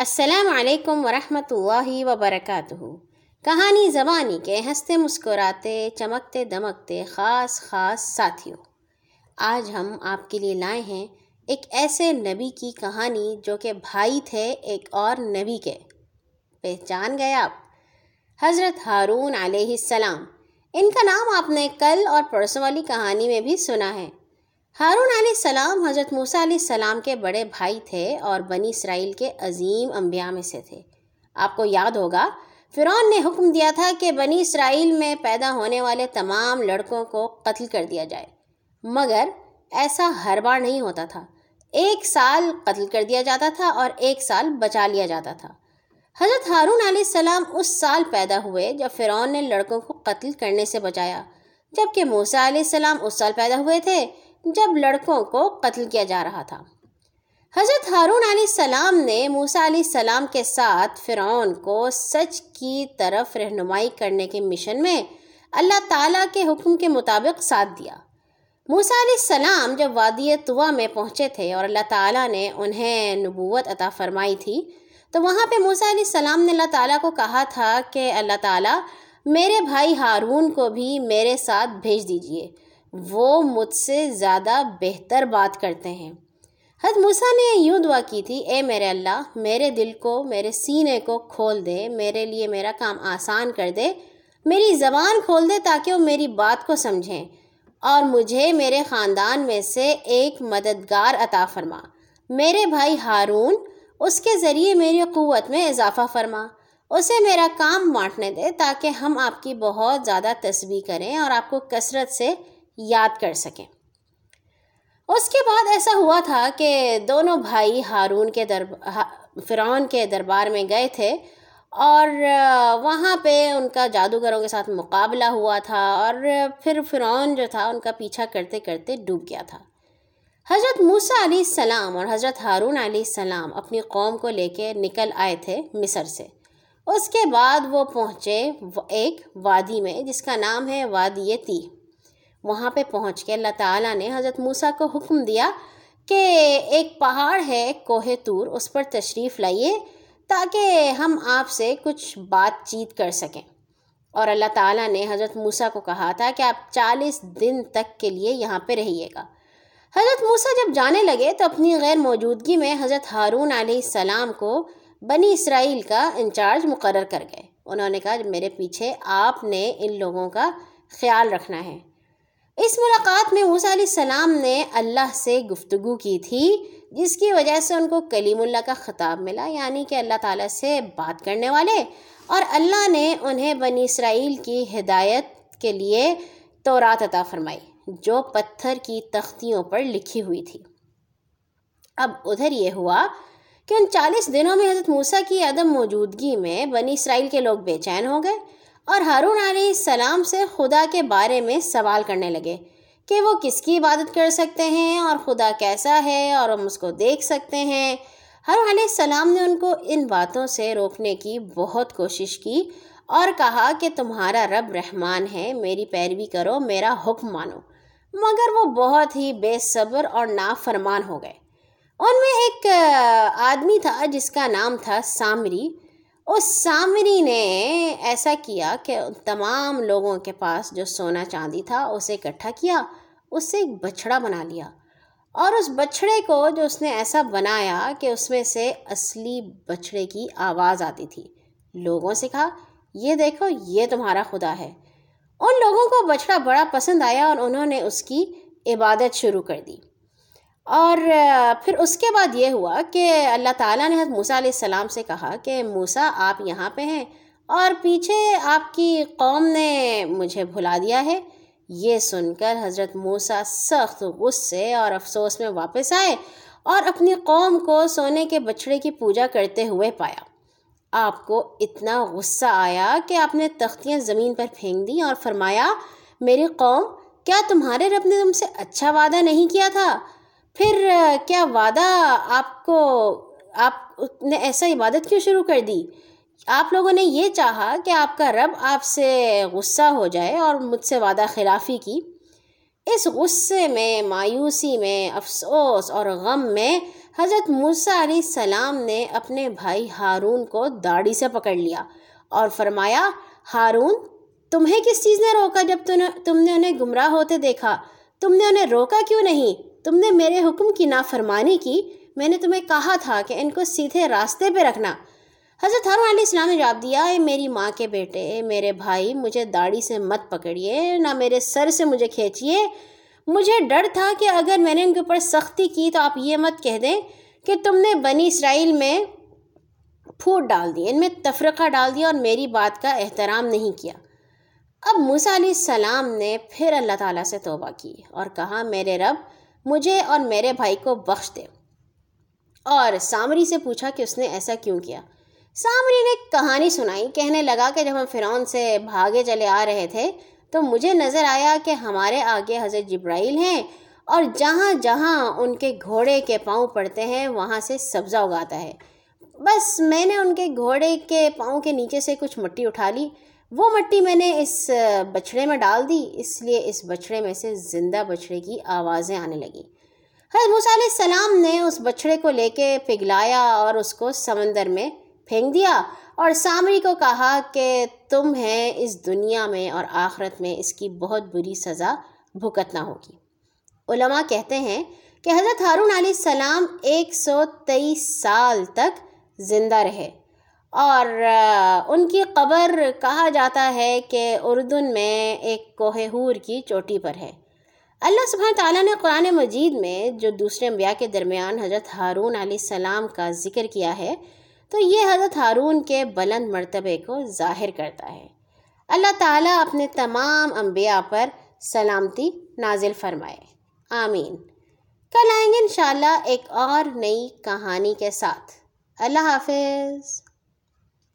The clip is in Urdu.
السلام علیکم ورحمۃ اللہ وبرکاتہ۔ کہانی زبانی کے ہنستے مسکراتے، چمکتے دمکتے خاص خاص ساتھیوں۔ آج ہم آپ کے لیے لائے ہیں ایک ایسے نبی کی کہانی جو کہ بھائی تھے ایک اور نبی کے۔ پہچان گئے آپ؟ حضرت ہارون علیہ السلام۔ ان کا نام آپ نے کل اور پرسوں والی کہانی میں بھی سنا ہے۔ ہارون علیہ السلام حضرت موسیٰ علیہ السلام کے بڑے بھائی تھے اور بنی اسرائیل کے عظیم انبیاء میں سے تھے۔ آپ کو یاد ہوگا، فرعون نے حکم دیا تھا کہ بنی اسرائیل میں پیدا ہونے والے تمام لڑکوں کو قتل کر دیا جائے۔ مگر ایسا ہر بار نہیں ہوتا تھا۔ ایک سال قتل کر دیا جاتا تھا اور ایک سال بچا لیا جاتا تھا۔ حضرت ہارون علیہ السلام اس سال پیدا ہوئے جب فرعون نے لڑکوں کو قتل کرنے سے بچایا۔ جبکہ موسیٰ علیہ السلام اس سال پیدا ہوئے تھے جب لڑکوں کو قتل کیا جا رہا تھا۔ حضرت ہارون علیہ السلام نے موسیٰ علیہ السلام کے ساتھ فرعون کو سچ کی طرف رہنمائی کرنے کے مشن میں اللہ تعالیٰ کے حکم کے مطابق ساتھ دیا۔ موسیٰ علیہ السلام جب وادی طوا میں پہنچے تھے اور اللہ تعالیٰ نے انہیں نبوت عطا فرمائی تھی، تو وہاں پہ موسیٰ علیہ السلام نے اللہ تعالیٰ کو کہا تھا کہ اللہ تعالیٰ میرے بھائی ہارون کو بھی میرے ساتھ بھیج دیجیے۔ وہ مجھ سے زیادہ بہتر بات کرتے ہیں۔ حضرت موسیٰ نے یوں دعا کی تھی، اے میرے اللہ، میرے دل کو، میرے سینے کو کھول دے، میرے لیے میرا کام آسان کر دے، میری زبان کھول دے تاکہ وہ میری بات کو سمجھیں، اور مجھے میرے خاندان میں سے ایک مددگار عطا فرما۔ میرے بھائی ہارون، اس کے ذریعے میری قوت میں اضافہ فرما۔ اسے میرا کام بانٹنے دے تاکہ ہم آپ کی بہت زیادہ تسبیح کریں اور آپ کو کثرت سے یاد کر سکیں۔ اس کے بعد ایسا ہوا تھا کہ دونوں بھائی ہارون کے دربار فرعون کے دربار میں گئے تھے اور وہاں پہ ان کا جادوگروں کے ساتھ مقابلہ ہوا تھا اور پھر فرعون جو تھا ان کا پیچھا کرتے کرتے ڈوب گیا تھا۔ حضرت موسیٰ علیہ السلام اور حضرت ہارون علیہ السلام اپنی قوم کو لے کے نکل آئے تھے مصر سے۔ اس کے بعد وہ پہنچے ایک وادی میں جس کا نام ہے وادی تی وہاں پہ پہنچ کے اللہ تعالیٰ نے حضرت موسیٰ کو حکم دیا کہ ایک پہاڑ ہے کوہ تور اس پر تشریف لائیے تاکہ ہم آپ سے کچھ بات چیت کر سکیں۔ اور اللہ تعالیٰ نے حضرت موسیٰ کو کہا تھا کہ آپ چالیس دن تک کے لیے یہاں پہ رہیے گا۔ حضرت موسیٰ جب جانے لگے تو اپنی غیر موجودگی میں حضرت ہارون علیہ السلام کو بنی اسرائیل کا انچارج مقرر کر گئے۔ انہوں نے کہا، میرے پیچھے آپ نے ان لوگوں کا خیال رکھنا ہے۔ اس ملاقات میں موسیٰ علیہ السلام نے اللہ سے گفتگو کی تھی، جس کی وجہ سے ان کو کلیم اللہ کا خطاب ملا یعنی کہ اللہ تعالیٰ سے بات کرنے والے۔ اور اللہ نے انہیں بنی اسرائیل کی ہدایت کے لیے تورات عطا فرمائی، جو پتھر کی تختیوں پر لکھی ہوئی تھی۔ اب ادھر یہ ہوا کہ ان چالیس دنوں میں حضرت موسیٰ کی عدم موجودگی میں بنی اسرائیل کے لوگ بے چین ہو گئے۔ اور ہارون علیہ السلام سے خدا کے بارے میں سوال کرنے لگے کہ وہ کس کی عبادت کر سکتے ہیں اور خدا کیسا ہے اور ہم اس کو دیکھ سکتے ہیں۔ ہارون علیہ السلام نے ان کو ان باتوں سے روکنے کی بہت کوشش کی اور کہا کہ تمہارا رب رحمان ہے، میری پیروی کرو، میرا حکم مانو۔ مگر وہ بہت ہی بے صبر اور نافرمان ہو گئے۔ ان میں ایک آدمی تھا جس کا نام تھا سامری۔ اس سامری نے ایسا کیا کہ تمام لوگوں کے پاس جو سونا چاندی تھا اسے اکٹھا کیا اس سے ایک بچھڑا بنا لیا۔ اور اس بچھڑے کو جو اس نے ایسا بنایا کہ اس میں سے اصلی بچھڑے کی آواز آتی تھی۔ لوگوں سے کہا، یہ دیکھو، یہ تمہارا خدا ہے۔ ان لوگوں کو بچھڑا بڑا پسند آیا اور انہوں نے اس کی عبادت شروع کر دی۔ اور پھر اس کے بعد یہ ہوا کہ اللہ تعالیٰ نے حضرت موسیٰ علیہ السلام سے کہا کہ موسیٰ آپ یہاں پہ ہیں اور پیچھے آپ کی قوم نے مجھے بھلا دیا ہے۔ یہ سن کر حضرت موسیٰ سخت غصے اور افسوس میں واپس آئے اور اپنی قوم کو سونے کے بچھڑے کی پوجا کرتے ہوئے پایا۔ آپ کو اتنا غصہ آیا کہ آپ نے تختیاں زمین پر پھینک دیں اور فرمایا، میری قوم، کیا تمہارے رب نے تم سے اچھا وعدہ نہیں کیا تھا؟ پھر کیا وعدہ آپ کو، آپ نے ایسا عبادت کیوں شروع کر دی؟ آپ لوگوں نے یہ چاہا کہ آپ کا رب آپ سے غصہ ہو جائے اور مجھ سے وعدہ خلافی کی۔ اس غصے میں، مایوسی میں، افسوس اور غم میں حضرت موسیٰ علیہ السلام نے اپنے بھائی ہارون کو داڑھی سے پکڑ لیا اور فرمایا، ہارون، تمہیں کس چیز نے روکا جب تم نے انہیں گمراہ ہوتے دیکھا؟ تم نے انہیں روکا کیوں نہیں؟ تم نے میرے حکم کی نافرمانی کی۔ میں نے تمہیں کہا تھا کہ ان کو سیدھے راستے پہ رکھنا۔ حضرت ہارون علیہ السلام نے جواب دیا، اے میری ماں کے بیٹے میرے بھائی، مجھے داڑھی سے مت پکڑیے، نہ میرے سر سے مجھے کھینچیے۔ مجھے ڈر تھا کہ اگر میں نے ان کے اوپر سختی کی تو آپ یہ مت کہہ دیں کہ تم نے بنی اسرائیل میں پھوٹ ڈال دی، ان میں تفرقہ ڈال دیا اور میری بات کا احترام نہیں کیا۔ اب موسیٰ علیہ السلام نے پھر اللہ تعالیٰ سے توبہ کی اور کہا، میرے رب مجھے اور میرے بھائی کو بخش دے۔ اور سامری سے پوچھا کہ اس نے ایسا کیوں کیا۔ سامری نے کہانی سنائی۔ کہنے لگا کہ جب ہم فرعون سے بھاگے چلے آ رہے تھے تو مجھے نظر آیا کہ ہمارے آگے حضرت جبرائیل ہیں اور جہاں جہاں ان کے گھوڑے کے پاؤں پڑتے ہیں، وہاں سے سبزہ اگاتا ہے۔ بس میں نے ان کے گھوڑے کے پاؤں کے نیچے سے کچھ مٹی اٹھا لی۔ وہ مٹی میں نے اس بچھڑے میں ڈال دی، اس لیے اس بچھڑے میں سے زندہ بچھڑے کی آوازیں آنے لگیں۔ حضرت علیہ السلام نے اس بچھڑے کو لے کے پگھلایا اور اس کو سمندر میں پھینک دیا اور سامری کو کہا کہ تم ہیں اس دنیا میں اور آخرت میں اس کی بہت بری سزا بھگتنا ہوگی۔ علماء کہتے ہیں کہ حضرت ہارون علیہ السلام ایک سو تیئیس سال تک زندہ رہے۔ اور ان کی قبر کہا جاتا ہے کہ اردن میں ایک کوہ ہور کی چوٹی پر ہے۔ اللہ سبحانہ تعالیٰ نے قرآن مجید میں جو دوسرے انبیاء کے درمیان حضرت ہارون علیہ السلام کا ذکر کیا ہے، تو یہ حضرت ہارون کے بلند مرتبے کو ظاہر کرتا ہے۔ اللہ تعالیٰ اپنے تمام انبیاء پر سلامتی نازل فرمائے۔ آمین۔ کل آئیں گے انشاءاللہ ایک اور نئی کہانی کے ساتھ۔ اللہ حافظ۔